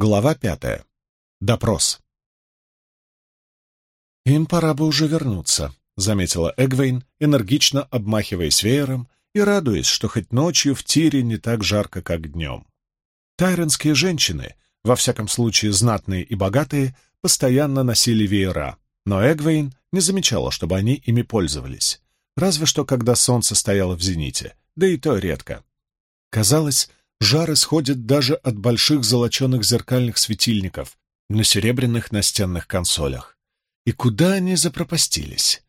Глава пятая. Допрос. «Им пора бы уже вернуться», — заметила Эгвейн, энергично обмахиваясь веером и радуясь, что хоть ночью в тире не так жарко, как днем. Тайренские женщины, во всяком случае знатные и богатые, постоянно носили веера, но Эгвейн не замечала, чтобы они ими пользовались, разве что когда солнце стояло в зените, да и то редко. Казалось, жар исходит даже от больших золоченых зеркальных светильников на серебряных настенных консолях. И куда они запропастились?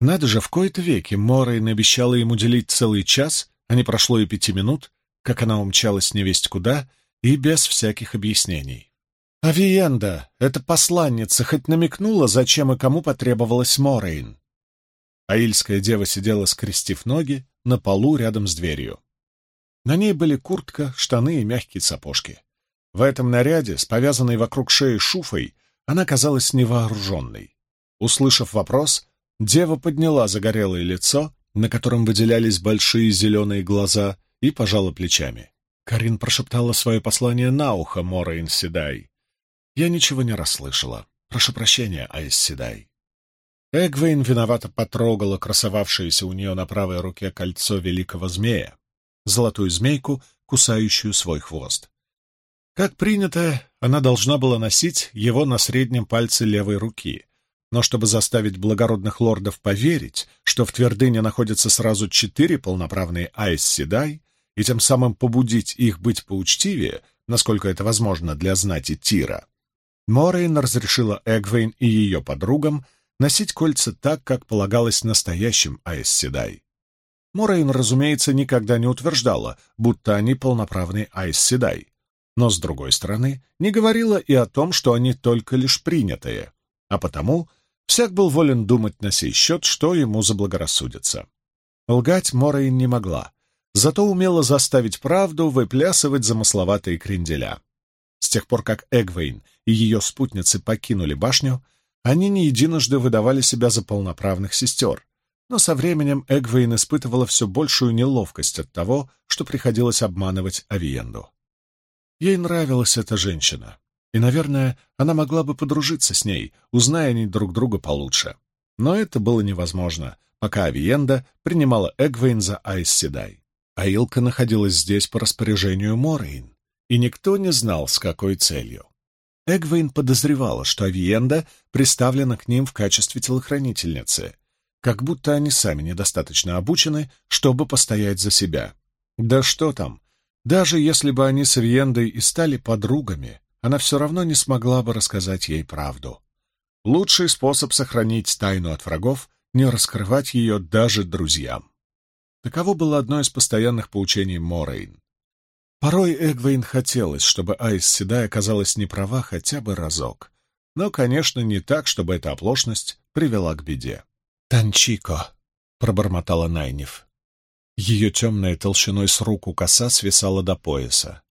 Надо же, в кои-то веки Морейн обещала ему делить целый час, а не прошло и пяти минут, как она умчалась невесть куда, и без всяких объяснений. Авиенда, эта посланница, хоть намекнула, зачем и кому потребовалась Морейн. Аильская дева сидела, скрестив ноги, на полу рядом с дверью. На ней были куртка, штаны и мягкие сапожки. В этом наряде, с повязанной вокруг шеи шуфой, она казалась невооруженной. Услышав вопрос, дева подняла загорелое лицо, на котором выделялись большие зеленые глаза, и пожала плечами. Карин прошептала свое послание на ухо Мора Инседай. Я ничего не расслышала. Прошу прощения, Айс Седай. Эгвейн виновато потрогала красовавшееся у нее на правой руке кольцо великого змея, золотую змейку, кусающую свой хвост. Как принято, она должна была носить его на среднем пальце левой руки, но чтобы заставить благородных лордов поверить, что в твердыне находятся сразу четыре полноправные Айс Седай, и тем самым побудить их быть поучтивее, насколько это возможно для знати Тира, Морейн разрешила Эгвейн и ее подругам носить кольца так, как полагалось настоящим Айз Седай. Морейн, разумеется, никогда не утверждала, будто они полноправные Айз Седай, но, с другой стороны, не говорила и о том, что они только лишь принятые, а потому всяк был волен думать на сей счет, что ему заблагорассудится. Лгать Морейн не могла, зато умела заставить правду выплясывать замысловатые кренделя. С тех пор, как Эгвейн и ее спутницы покинули башню, они не единожды выдавали себя за полноправных сестер, но со временем Эгвейн испытывала все большую неловкость от того, что приходилось обманывать Авиенду. Ей нравилась эта женщина, и, наверное, она могла бы подружиться с ней, узная они друг друга получше. Но это было невозможно, пока Авиенда принимала Эгвейн за Айс Седай. Аилка находилась здесь по распоряжению Морейн и никто не знал, с какой целью. Эгвейн подозревала, что Авиенда приставлена к ним в качестве телохранительницы, как будто они сами недостаточно обучены, чтобы постоять за себя. Да что там, даже если бы они с Авиендой и стали подругами, она все равно не смогла бы рассказать ей правду. Лучший способ сохранить тайну от врагов — не раскрывать ее даже друзьям. Таково было одно из постоянных поучений Морейн. Порой Эгвейн хотелось, чтобы Айс Седай оказалась не права хотя бы разок. Но, конечно, не так, чтобы эта оплошность привела к беде. «Танчико», — пробормотала Найниф. Ее темная толщиной с руку коса свисала до пояса.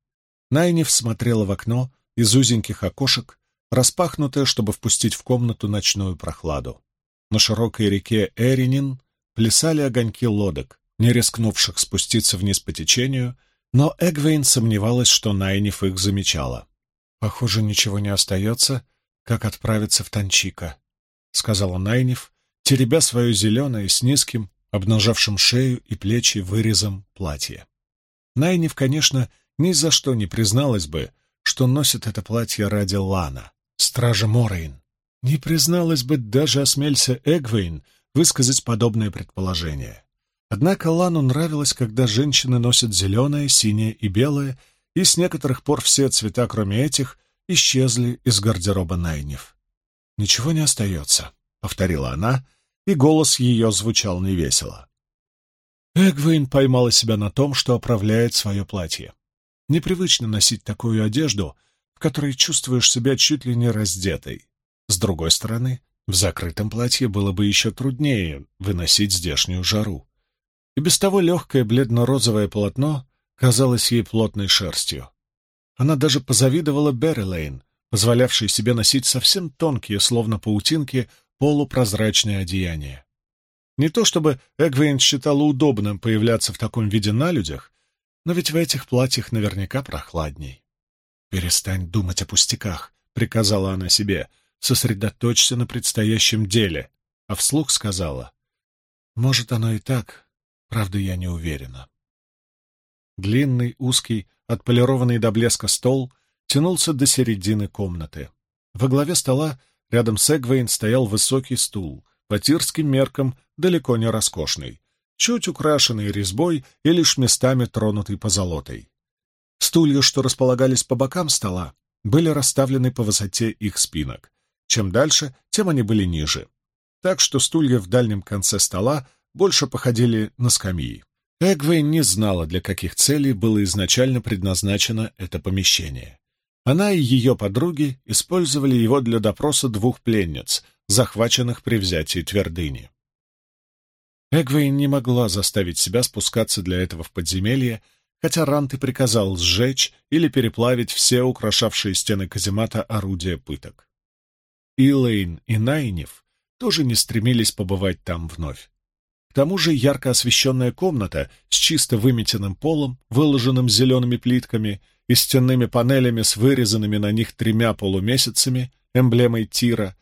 Найниф смотрела в окно из узеньких окошек, распахнутое, чтобы впустить в комнату ночную прохладу. На широкой реке Эринин плясали огоньки лодок, не рискнувших спуститься вниз по течению — но Эгвейн сомневалась, что Найниф их замечала. «Похоже, ничего не остается, как отправиться в Танчика», — сказала Найниф, теребя свое зеленое с низким, обнажавшим шею и плечи вырезом платье. Найниф, конечно, ни за что не призналась бы, что носит это платье ради Лана, стража Морейн. Не призналась бы даже осмелься Эгвейн высказать подобное предположение. Однако Лану нравилось, когда женщины носят зеленое, синее и белое, и с некоторых пор все цвета, кроме этих, исчезли из гардероба Найнев. «Ничего не остается», — повторила она, и голос ее звучал невесело. Эгвейн поймала себя на том, что оправляет свое платье. Непривычно носить такую одежду, в которой чувствуешь себя чуть ли не раздетой. С другой стороны, в закрытом платье было бы еще труднее выносить здешнюю жару и без того легкое бледно-розовое полотно казалось ей плотной шерстью. Она даже позавидовала Беррилейн, позволявшей себе носить совсем тонкие, словно паутинки, полупрозрачные одеяния. Не то чтобы Эгвейн считала удобным появляться в таком виде на людях, но ведь в этих платьях наверняка прохладней. «Перестань думать о пустяках», — приказала она себе. «Сосредоточься на предстоящем деле». А вслух сказала. «Может, оно и так, правда, я не уверена». Длинный, узкий, отполированный до блеска стол тянулся до середины комнаты. Во главе стола рядом с Эгвейн стоял высокий стул, по тирским меркам далеко не роскошный, чуть украшенный резьбой и лишь местами тронутый позолотой. Стулья, что располагались по бокам стола, были расставлены по высоте их спинок. Чем дальше, тем они были ниже. Так что стулья в дальнем конце стола больше походили на скамьи. Эгвейн не знала, для каких целей было изначально предназначено это помещение. Она и ее подруги использовали его для допроса двух пленниц, захваченных при взятии твердыни. Эгвейн не могла заставить себя спускаться для этого в подземелье, хотя Рант и приказал сжечь или переплавить все украшавшие стены каземата орудия пыток. Илэйн и Найнев тоже не стремились побывать там вновь. К тому же ярко освещенная комната с чисто выметенным полом, выложенным зелеными плитками и стенными панелями с вырезанными на них тремя полумесяцами, эмблемой тира,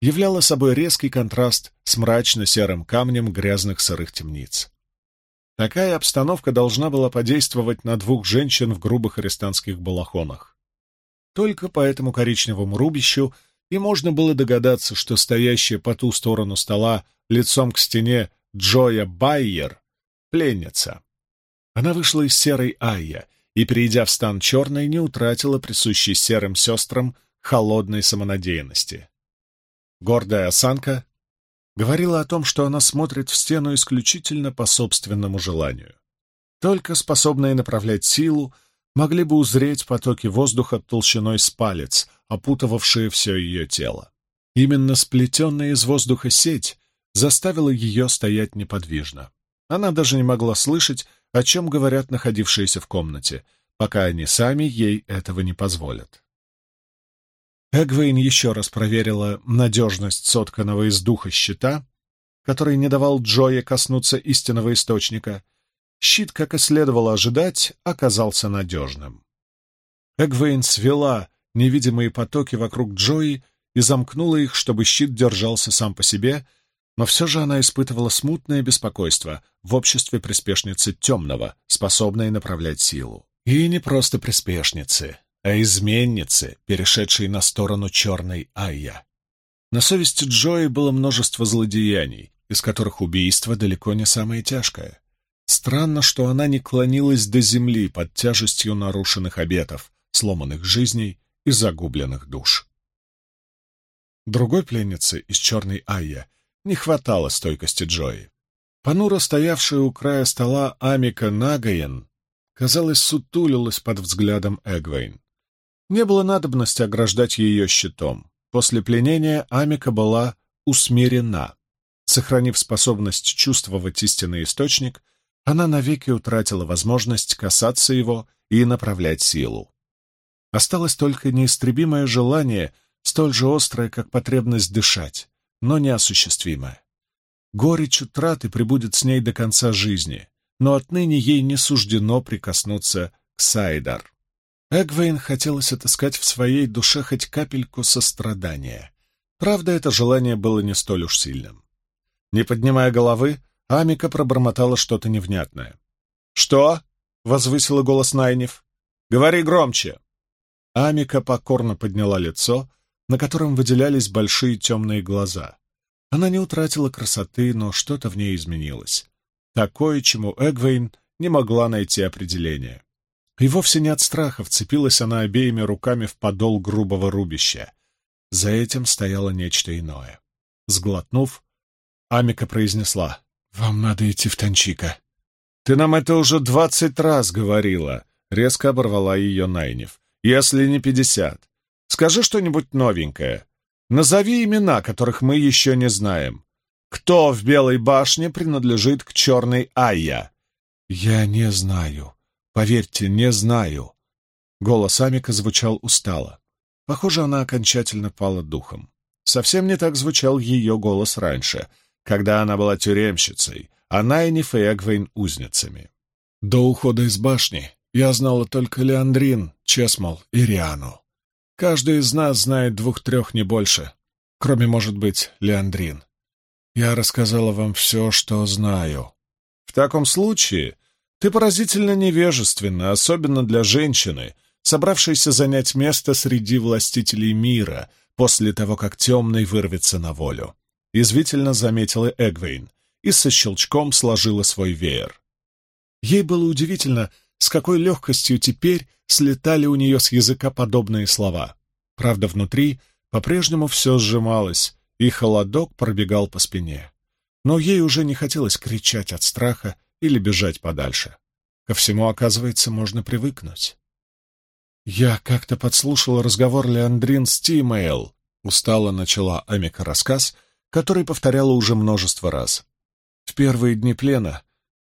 являла собой резкий контраст с мрачно-серым камнем грязных сырых темниц. Такая обстановка должна была подействовать на двух женщин в грубых арестантских балахонах. Только по этому коричневому рубищу и можно было догадаться, что стоящая по ту сторону стола лицом к стене Джоя Байер, пленница. Она вышла из серой Айя и, перейдя в стан черной, не утратила присущей серым сестрам холодной самонадеянности. Гордая осанка говорила о том, что она смотрит в стену исключительно по собственному желанию. Только способные направлять силу могли бы узреть потоки воздуха толщиной с палец, опутывавшие все ее тело. Именно сплетенная из воздуха сеть заставила ее стоять неподвижно. Она даже не могла слышать, о чем говорят находившиеся в комнате, пока они сами ей этого не позволят. Эгвейн еще раз проверила надежность сотканного из духа щита, который не давал Джое коснуться истинного источника. Щит, как и следовало ожидать, оказался надежным. Эгвейн свела невидимые потоки вокруг Джои и замкнула их, чтобы щит держался сам по себе — но все же она испытывала смутное беспокойство в обществе приспешницы темного, способной направлять силу. И не просто приспешницы, а изменницы, перешедшей на сторону черной Айя. На совести Джои было множество злодеяний, из которых убийство далеко не самое тяжкое. Странно, что она не клонилась до земли под тяжестью нарушенных обетов, сломанных жизней и загубленных душ. Другой пленницы из черной Айя не хватало стойкости Джои. Понуро стоявшая у края стола Амика Нагаен, казалось, сутулилась под взглядом Эгвейн. Не было надобности ограждать ее щитом. После пленения Амика была усмирена. Сохранив способность чувствовать истинный источник, она навеки утратила возможность касаться его и направлять силу. Осталось только неистребимое желание, столь же острое, как потребность дышать, но неосуществимое. Горечь утраты прибудет с ней до конца жизни, но отныне ей не суждено прикоснуться к Сайдар. Эгвейн хотелось отыскать в своей душе хоть капельку сострадания. Правда, это желание было не столь уж сильным. Не поднимая головы, Амика пробормотала что-то невнятное. «Что?» — возвысила голос Найнев. «Говори громче!» Амика покорно подняла лицо, на котором выделялись большие темные глаза. Она не утратила красоты, но что-то в ней изменилось. Такое, чему Эгвейн не могла найти определение. И вовсе не от страха вцепилась она обеими руками в подол грубого рубища. За этим стояло нечто иное. Сглотнув, Амика произнесла, «Вам надо идти в Танчика». «Ты нам это уже двадцать раз говорила», — резко оборвала ее Найнев. «Если не пятьдесят. Скажи что-нибудь новенькое. Назови имена, которых мы еще не знаем. Кто в Белой башне принадлежит к черной Айя?» «Я не знаю. Поверьте, не знаю». Голос Амика звучал устало. Похоже, она окончательно пала духом. Совсем не так звучал ее голос раньше, когда она была тюремщицей, а Найниф и Эгвейн — узницами. До ухода из башни я знала только Леандрин, Чесмол и Риану. Каждый из нас знает двух-трех, не больше, кроме, может быть, Леандрин. Я рассказала вам все, что знаю. В таком случае ты поразительно невежественна, особенно для женщины, собравшейся занять место среди властителей мира после того, как темный вырвется на волю. Язвительно заметила Эгвейн и со щелчком сложила свой веер. Ей было удивительно, с какой легкостью теперь слетали у нее с языка подобные слова. Правда, внутри по-прежнему все сжималось, и холодок пробегал по спине. Но ей уже не хотелось кричать от страха или бежать подальше. Ко всему, оказывается, можно привыкнуть. «Я как-то подслушала разговор Леандрин с Тимейл», — устало начала Амика рассказ, который повторяла уже множество раз. В первые дни плена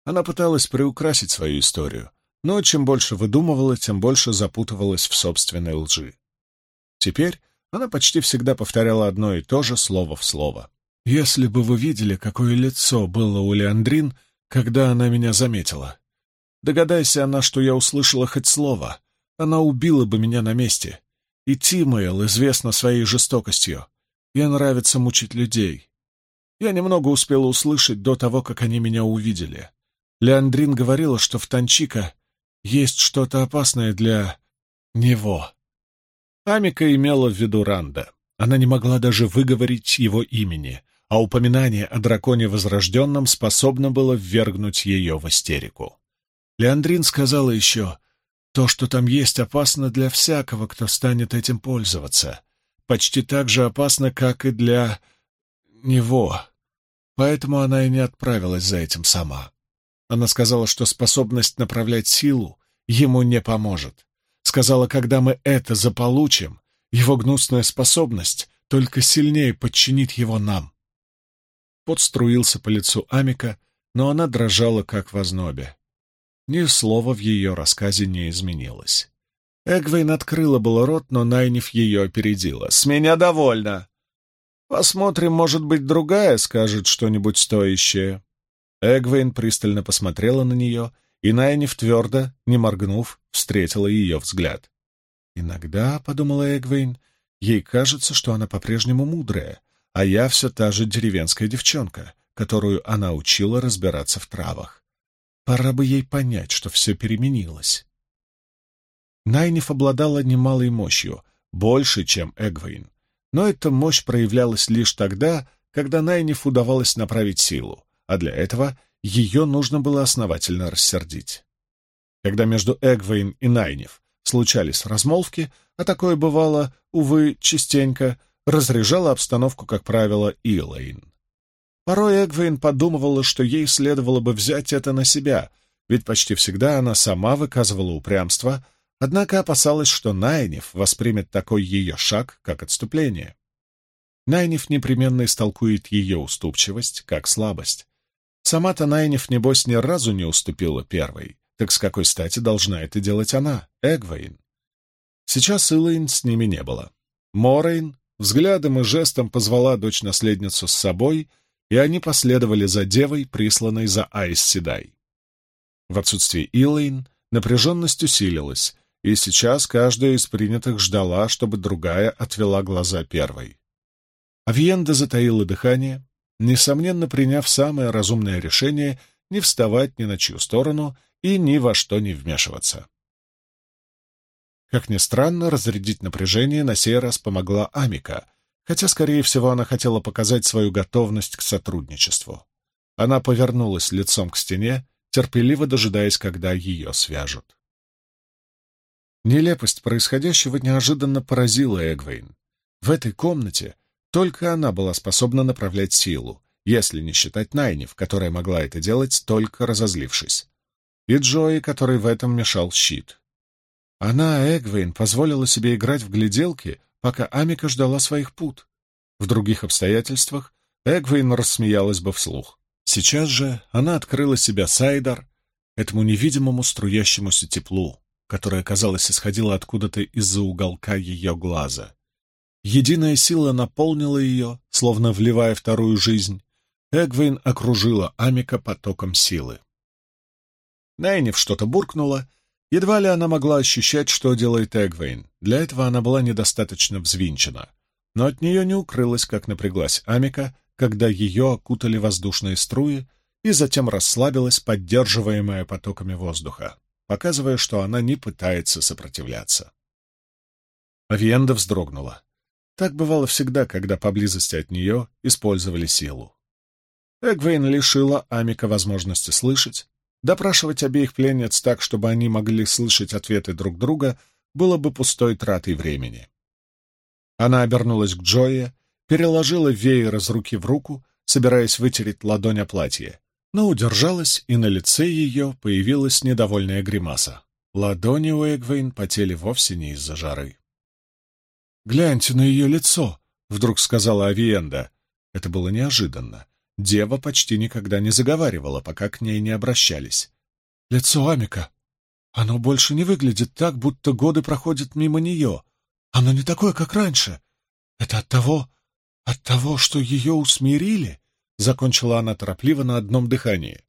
она пыталась приукрасить свою историю, но чем больше выдумывала, тем больше запутывалась в собственной лжи. Теперь она почти всегда повторяла одно и то же слово в слово. «Если бы вы видели, какое лицо было у Леандрин, когда она меня заметила. Догадайся она, что я услышала хоть слово, она убила бы меня на месте. И Тимейл известна своей жестокостью. Ей нравится мучить людей. Я немного успела услышать до того, как они меня увидели. Леандрин говорила, что в Танчика есть что-то опасное для... него. Амика имела в виду Ранда. Она не могла даже выговорить его имени, а упоминание о драконе Возрожденном способно было ввергнуть ее в истерику. Леандрин сказала еще, то, что там есть, опасно для всякого, кто станет этим пользоваться. Почти так же опасно, как и для... него. Поэтому она и не отправилась за этим сама. Она сказала, что способность направлять силу ему не поможет. Сказала, когда мы это заполучим, его гнусная способность только сильнее подчинит его нам. Пот струился по лицу Амика, но она дрожала, как в ознобе. Ни слова в ее рассказе не изменилось. Эгвейн открыла было рот, но Найниф ее опередила. «С меня довольно!» «Посмотрим, может быть, другая скажет что-нибудь стоящее». Эгвейн пристально посмотрела на нее, и Найниф твердо, не моргнув, встретила ее взгляд. «Иногда, — подумала Эгвейн, — ей кажется, что она по-прежнему мудрая, а я все та же деревенская девчонка, которую она учила разбираться в травах. Пора бы ей понять, что все переменилось». Найниф обладала немалой мощью, больше, чем Эгвейн. Но эта мощь проявлялась лишь тогда, когда Найниф удавалось направить силу а для этого ее нужно было основательно рассердить. Когда между Эгвейн и Найнев случались размолвки, а такое бывало, увы, частенько, разряжала обстановку, как правило, Илэйн. Порой Эгвейн подумывала, что ей следовало бы взять это на себя, ведь почти всегда она сама выказывала упрямство, однако опасалась, что Найнев воспримет такой ее шаг, как отступление. Найнев непременно истолкует ее уступчивость, как слабость, Сама-то Найниф, небось, ни разу не уступила первой. Так с какой стати должна это делать она, Эгвейн? Сейчас Илэйн с ними не было. Морейн взглядом и жестом позвала дочь-наследницу с собой, и они последовали за девой, присланной за Айс Седай. В отсутствие Илэйн напряженность усилилась, и сейчас каждая из принятых ждала, чтобы другая отвела глаза первой. Авиенда затаила дыхание, несомненно приняв самое разумное решение не вставать ни на чью сторону и ни во что не вмешиваться. Как ни странно, разрядить напряжение на сей раз помогла Амика, хотя, скорее всего, она хотела показать свою готовность к сотрудничеству. Она повернулась лицом к стене, терпеливо дожидаясь, когда ее свяжут. Нелепость происходящего неожиданно поразила Эгвейн. В этой комнате только она была способна направлять силу, если не считать Найнев, которая могла это делать, только разозлившись. И Джои, который в этом мешал щит. Она, Эгвейн, позволила себе играть в гляделки, пока Амика ждала своих пут. В других обстоятельствах Эгвейн рассмеялась бы вслух. Сейчас же она открыла себя Сайдар, этому невидимому струящемуся теплу, которое, казалось, исходило откуда-то из-за уголка ее глаза. Единая сила наполнила ее, словно вливая вторую жизнь. Эгвейн окружила Амика потоком силы. Найнев что-то буркнула, Едва ли она могла ощущать, что делает Эгвейн. Для этого она была недостаточно взвинчена. Но от нее не укрылось, как напряглась Амика, когда ее окутали воздушные струи, и затем расслабилась, поддерживаемая потоками воздуха, показывая, что она не пытается сопротивляться. Авиенда вздрогнула. Так бывало всегда, когда поблизости от нее использовали силу. Эгвейн лишила Амика возможности слышать, Допрашивать обеих пленниц так, чтобы они могли слышать ответы друг друга, было бы пустой тратой времени. Она обернулась к Джое, переложила веер из руки в руку, собираясь вытереть ладонь о платье, но удержалась, и на лице ее появилась недовольная гримаса. Ладони у Эгвейн потели вовсе не из-за жары. «Гляньте на ее лицо!» — вдруг сказала Авиенда. Это было неожиданно. Дева почти никогда не заговаривала, пока к ней не обращались. Лицо Амика. Оно больше не выглядит так, будто годы проходят мимо нее. Оно не такое, как раньше. Это от того, от того, что ее усмирили, — закончила она торопливо на одном дыхании.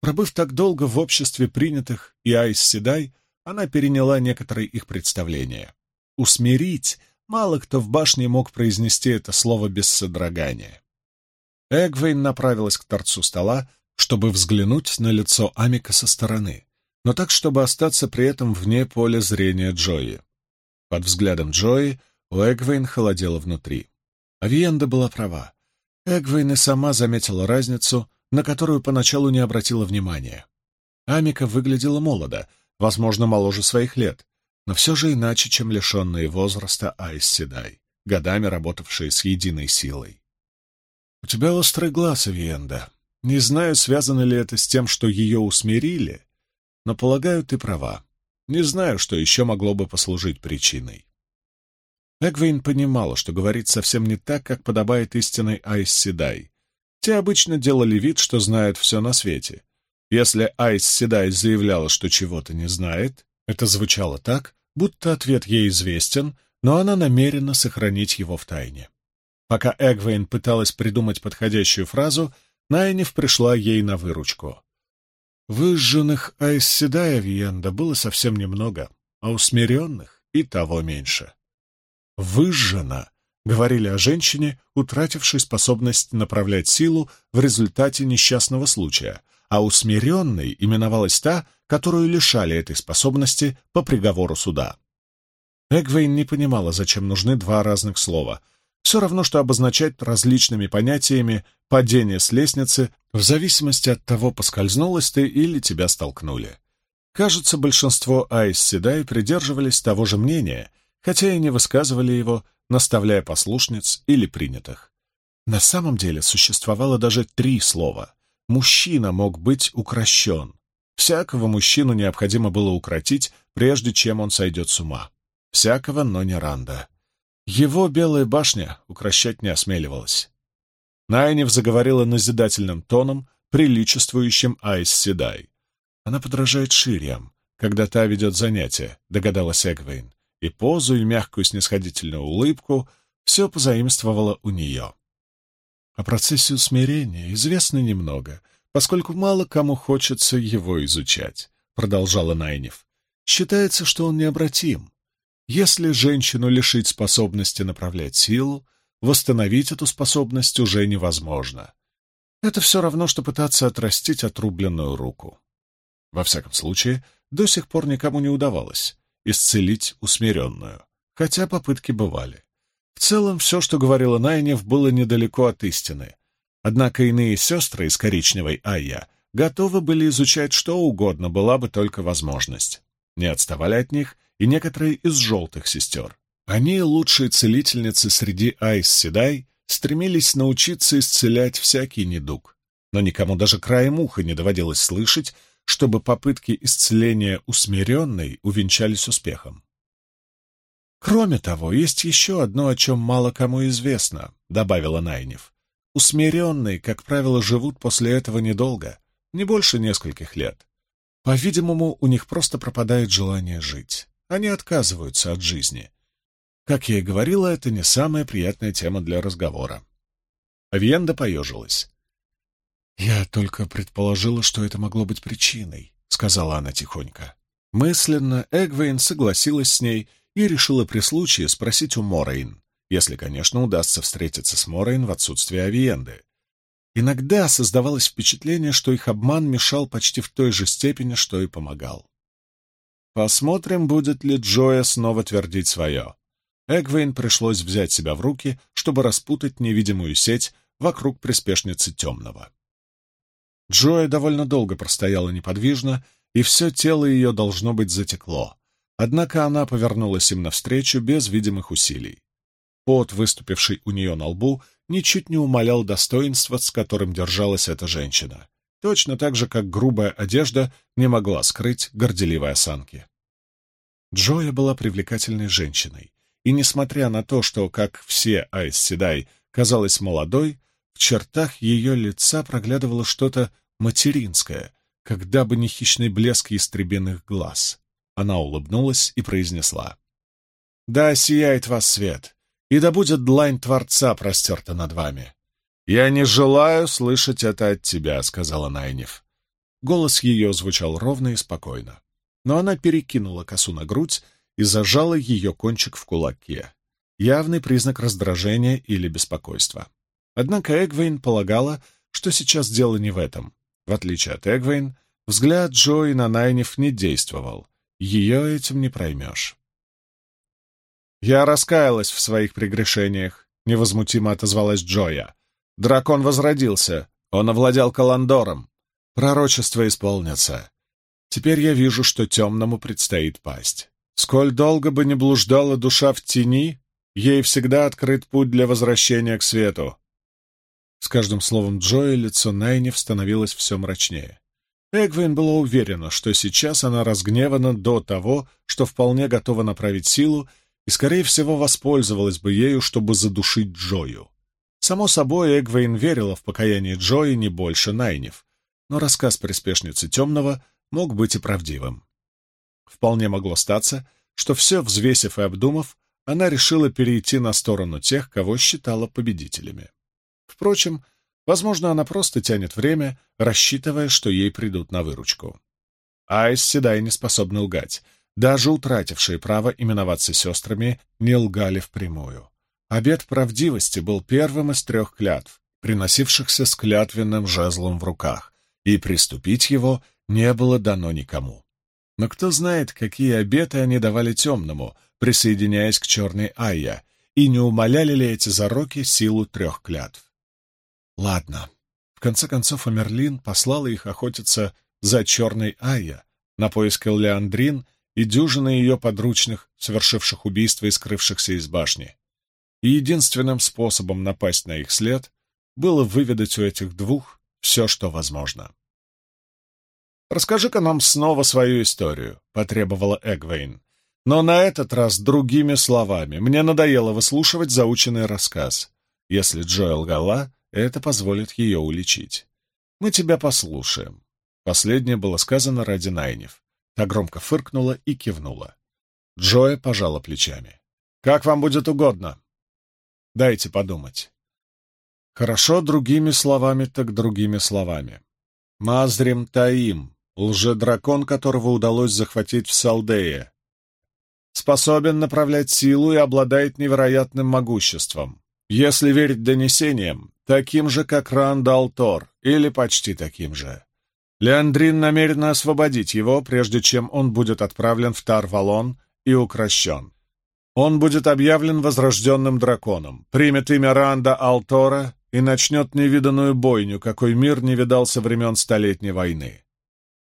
Пробыв так долго в обществе принятых и Айс Седай, она переняла некоторые их представления. «Усмирить» — мало кто в башне мог произнести это слово без содрогания. Эгвейн направилась к торцу стола, чтобы взглянуть на лицо Амика со стороны, но так, чтобы остаться при этом вне поля зрения Джои. Под взглядом Джои у Эгвейн холодело внутри. Авиенда была права. Эгвейн и сама заметила разницу, на которую поначалу не обратила внимания. Амика выглядела молодо, возможно, моложе своих лет, но все же иначе, чем лишенные возраста Айс Седай, годами работавшие с единой силой. «У тебя острый глаз, Авиенда. Не знаю, связано ли это с тем, что ее усмирили, но, полагаю, ты права. Не знаю, что еще могло бы послужить причиной». Эгвейн понимала, что говорит совсем не так, как подобает истинной Айс Седай. Те обычно делали вид, что знают все на свете. Если Айс Седай заявляла, что чего-то не знает, это звучало так, будто ответ ей известен, но она намерена сохранить его в тайне. Пока Эгвейн пыталась придумать подходящую фразу, Найниф пришла ей на выручку. Выжженных Айсседая Виенда было совсем немного, а усмиренных и того меньше. «Выжжена» говорили о женщине, утратившей способность направлять силу в результате несчастного случая, а усмиренной именовалась та, которую лишали этой способности по приговору суда. Эгвейн не понимала, зачем нужны два разных слова — все равно, что обозначать различными понятиями падение с лестницы в зависимости от того, поскользнулась ты или тебя столкнули. Кажется, большинство Айс Седай придерживались того же мнения, хотя и не высказывали его, наставляя послушниц или принятых. На самом деле существовало даже три слова. Мужчина мог быть укращен. Всякого мужчину необходимо было укротить, прежде чем он сойдет с ума. Всякого, но не Ранда. Его белая башня укращать не осмеливалась. Найнев заговорила назидательным тоном, приличествующим Айс Седай. Она подражает Шириам, когда та ведет занятия, догадалась Эгвейн, и позу, и мягкую снисходительную улыбку все позаимствовала у нее. О процессе усмирения известно немного, поскольку мало кому хочется его изучать, продолжала Найнев. Считается, что он необратим, если женщину лишить способности направлять силу, восстановить эту способность уже невозможно. Это все равно, что пытаться отрастить отрубленную руку. Во всяком случае, до сих пор никому не удавалось исцелить усмиренную, хотя попытки бывали. В целом, все, что говорила Найнев, было недалеко от истины. Однако иные сестры из коричневой Айя готовы были изучать что угодно, была бы только возможность. Не отставали от них и некоторые из желтых сестер. Они, лучшие целительницы среди Айс Седай, стремились научиться исцелять всякий недуг, но никому даже краем уха не доводилось слышать, чтобы попытки исцеления усмиренной увенчались успехом. «Кроме того, есть еще одно, о чем мало кому известно», — добавила Найнев. «Усмиренные, как правило, живут после этого недолго, не больше нескольких лет. По-видимому, у них просто пропадает желание жить. Они отказываются от жизни. Как я и говорила, это не самая приятная тема для разговора. Авиенда поежилась. «Я только предположила, что это могло быть причиной», — сказала она тихонько. Мысленно Эгвейн согласилась с ней и решила при случае спросить у Морейн, если, конечно, удастся встретиться с Морейн в отсутствие Авиенды. Иногда создавалось впечатление, что их обман мешал почти в той же степени, что и помогал. Посмотрим, будет ли Джоя снова твердить свое. Эгвейн пришлось взять себя в руки, чтобы распутать невидимую сеть вокруг приспешницы темного. Джоя довольно долго простояла неподвижно, и все тело ее должно быть затекло. Однако она повернулась им навстречу без видимых усилий. Пот, выступивший у нее на лбу, ничуть не умалял достоинства, с которым держалась эта женщина, точно так же, как грубая одежда не могла скрыть горделивой осанки. Джоя была привлекательной женщиной, и, несмотря на то, что, как все Айс Седай, казалась молодой, в чертах ее лица проглядывало что-то материнское, когда бы не хищный блеск ястребиных глаз. Она улыбнулась и произнесла. «Да сияет вас свет, и да будет длань Творца простерта над вами». «Я не желаю слышать это от тебя», — сказала Найнев. Голос ее звучал ровно и спокойно, но она перекинула косу на грудь и зажала ее кончик в кулаке. Явный признак раздражения или беспокойства. Однако Эгвейн полагала, что сейчас дело не в этом. В отличие от Эгвейн, взгляд Джои на Найниф не действовал. Ее этим не проймешь. «Я раскаялась в своих прегрешениях», — невозмутимо отозвалась Джоя. «Дракон возродился. Он овладел Каландором. Пророчество исполнится. Теперь я вижу, что темному предстоит пасть. Сколь долго бы не блуждала душа в тени, ей всегда открыт путь для возвращения к свету. С каждым словом Джоя лицо Найнев становилось все мрачнее. Эгвин была уверена, что сейчас она разгневана до того, что вполне готова направить силу, и, скорее всего, воспользовалась бы ею, чтобы задушить Джою. Само собой, Эгвейн верила в покаяние Джои не больше Найнев, но рассказ приспешницы Темного мог быть и правдивым. Вполне могло статься, что все взвесив и обдумав, она решила перейти на сторону тех, кого считала победителями. Впрочем, возможно, она просто тянет время, рассчитывая, что ей придут на выручку. Айс Седай не способны лгать. Даже утратившие право именоваться сестрами не лгали впрямую. Обет правдивости был первым из трех клятв, приносившихся с клятвенным жезлом в руках, и приступить его не было дано никому. Но кто знает, какие обеты они давали темному, присоединяясь к черной Айя, и не умоляли ли эти зароки силу трех клятв. Ладно. В конце концов, Амерлин послала их охотиться за черной Айя на поиск Элеандрин и дюжины ее подручных, совершивших убийство и скрывшихся из башни. И единственным способом напасть на их след было выведать у этих двух все, что возможно. «Расскажи-ка нам снова свою историю», — потребовала Эгвейн. «Но на этот раз другими словами. Мне надоело выслушивать заученный рассказ. Если Джоэл лгала, это позволит ее уличить. Мы тебя послушаем. Последнее было сказано ради Найнев. Та громко фыркнула и кивнула. Джоя пожала плечами. «Как вам будет угодно?» «Дайте подумать». «Хорошо, другими словами, так другими словами. Мазрим Таим, лже-дракон, которого удалось захватить в Салдее, способен направлять силу и обладает невероятным могуществом. Если верить донесениям, таким же, как Рандал Тор, или почти таким же. Леандрин намерена освободить его, прежде чем он будет отправлен в Тарвалон и укращен. Он будет объявлен возрожденным драконом, примет имя Ранда Алтора и начнет невиданную бойню, какой мир не видал со времен Столетней войны.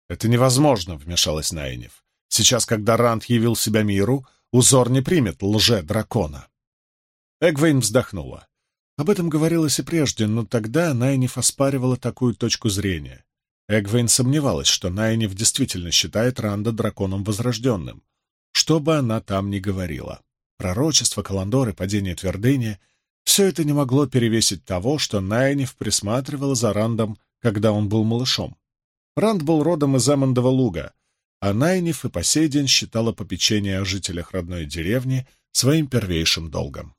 «Это невозможно», — вмешалась Найнев. «Сейчас, когда Ранд явил себя миру, узор не примет лже-дракона». Эгвейн вздохнула. Об этом говорилось и прежде, но тогда Найниф оспаривала такую точку зрения. Эгвейн сомневалась, что Найниф действительно считает Ранда драконом возрожденным. Что бы она там ни говорила. Пророчество, Каландор и падение твердыни — все это не могло перевесить того, что Найниф присматривала за Рандом, когда он был малышом. Ранд был родом из Эммондова луга, а Найниф и по сей день считала попечение о жителях родной деревни своим первейшим долгом.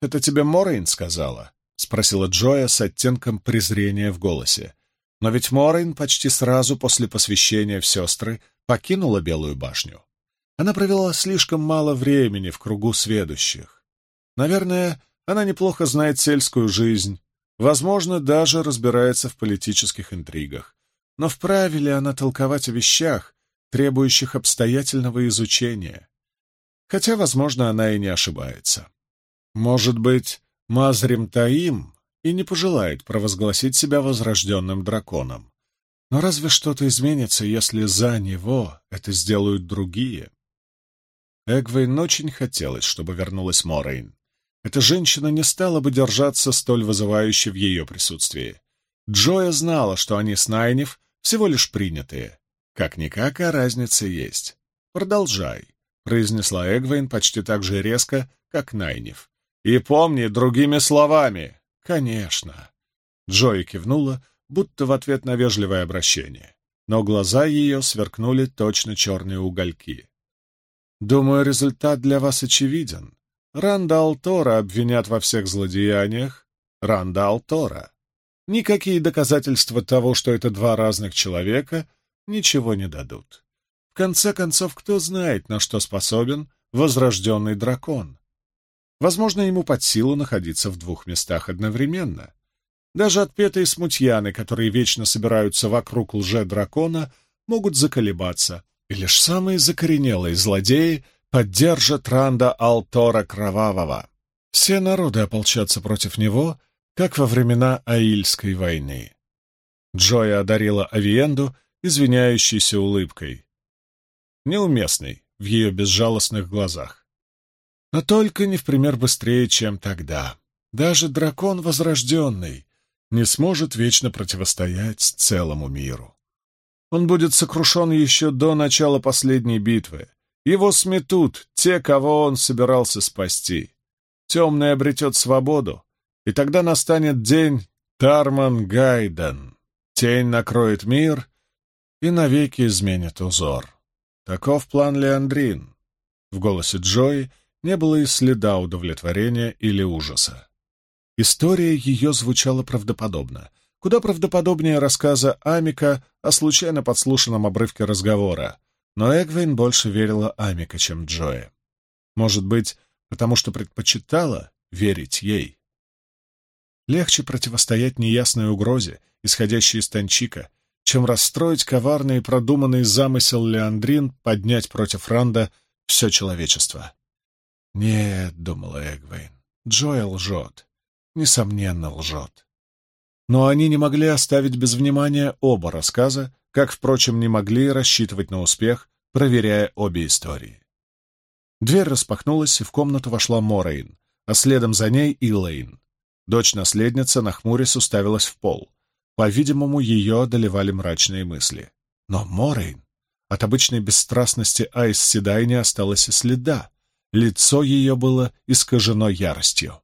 «Это тебе Морейн сказала?» — спросила Джоя с оттенком презрения в голосе. Но ведь Морейн почти сразу после посвящения в сестры покинула Белую башню. Она провела слишком мало времени в кругу сведущих. Наверное, она неплохо знает сельскую жизнь, возможно, даже разбирается в политических интригах. Но вправе ли она толковать о вещах, требующих обстоятельного изучения? Хотя, возможно, она и не ошибается. Может быть, Мазрим Таим и не пожелает провозгласить себя возрожденным драконом. Но разве что-то изменится, если за него это сделают другие? Эгвейн очень хотелось, чтобы вернулась Морейн. Эта женщина не стала бы держаться столь вызывающе в ее присутствии. Джоя знала, что они с Найнев всего лишь принятые. Как-никак, а разница есть. «Продолжай», — произнесла Эгвейн почти так же резко, как Найнев. «И помни другими словами». «Конечно». Джоя кивнула, будто в ответ на вежливое обращение, но глаза ее сверкнули точно черные угольки. «Думаю, результат для вас очевиден. Ранда Алтора обвинят во всех злодеяниях. Ранда Алтора. Никакие доказательства того, что это два разных человека, ничего не дадут. В конце концов, кто знает, на что способен возрожденный дракон? Возможно, ему под силу находиться в двух местах одновременно. Даже отпетые смутьяны, которые вечно собираются вокруг лже-дракона, могут заколебаться, и лишь самые закоренелые злодеи поддержат Ранда Алтора Кровавого. Все народы ополчатся против него, как во времена Аильской войны. Джоя одарила Авиенду извиняющейся улыбкой. Неуместной в ее безжалостных глазах. Но только не в пример быстрее, чем тогда. Даже дракон возрожденный не сможет вечно противостоять целому миру. Он будет сокрушен еще до начала последней битвы. Его сметут те, кого он собирался спасти. Темный обретет свободу, и тогда настанет день Тарман Гайден. Тень накроет мир и навеки изменит узор. Таков план Леандрин. В голосе Джои не было и следа удовлетворения или ужаса. История ее звучала правдоподобно, куда правдоподобнее рассказа Амика о случайно подслушанном обрывке разговора, но Эгвин больше верила Амика, чем Джое. Может быть, потому что предпочитала верить ей. Легче противостоять неясной угрозе, исходящей из Танчика, чем расстроить коварный и продуманный замысел Леандрин поднять против Ранда все человечество. «Нет», — думала Эгвейн, — «Джоя лжет несомненно, лжет. Но они не могли оставить без внимания оба рассказа, как, впрочем, не могли рассчитывать на успех, проверяя обе истории. Дверь распахнулась, и в комнату вошла Морейн, а следом за ней и. Дочь-наследница, нахмурясь, уставилась в пол. По-видимому, ее одолевали мрачные мысли. Но Морейн... От обычной бесстрастности Айс Седай не осталось и следа. Лицо ее было искажено яростью.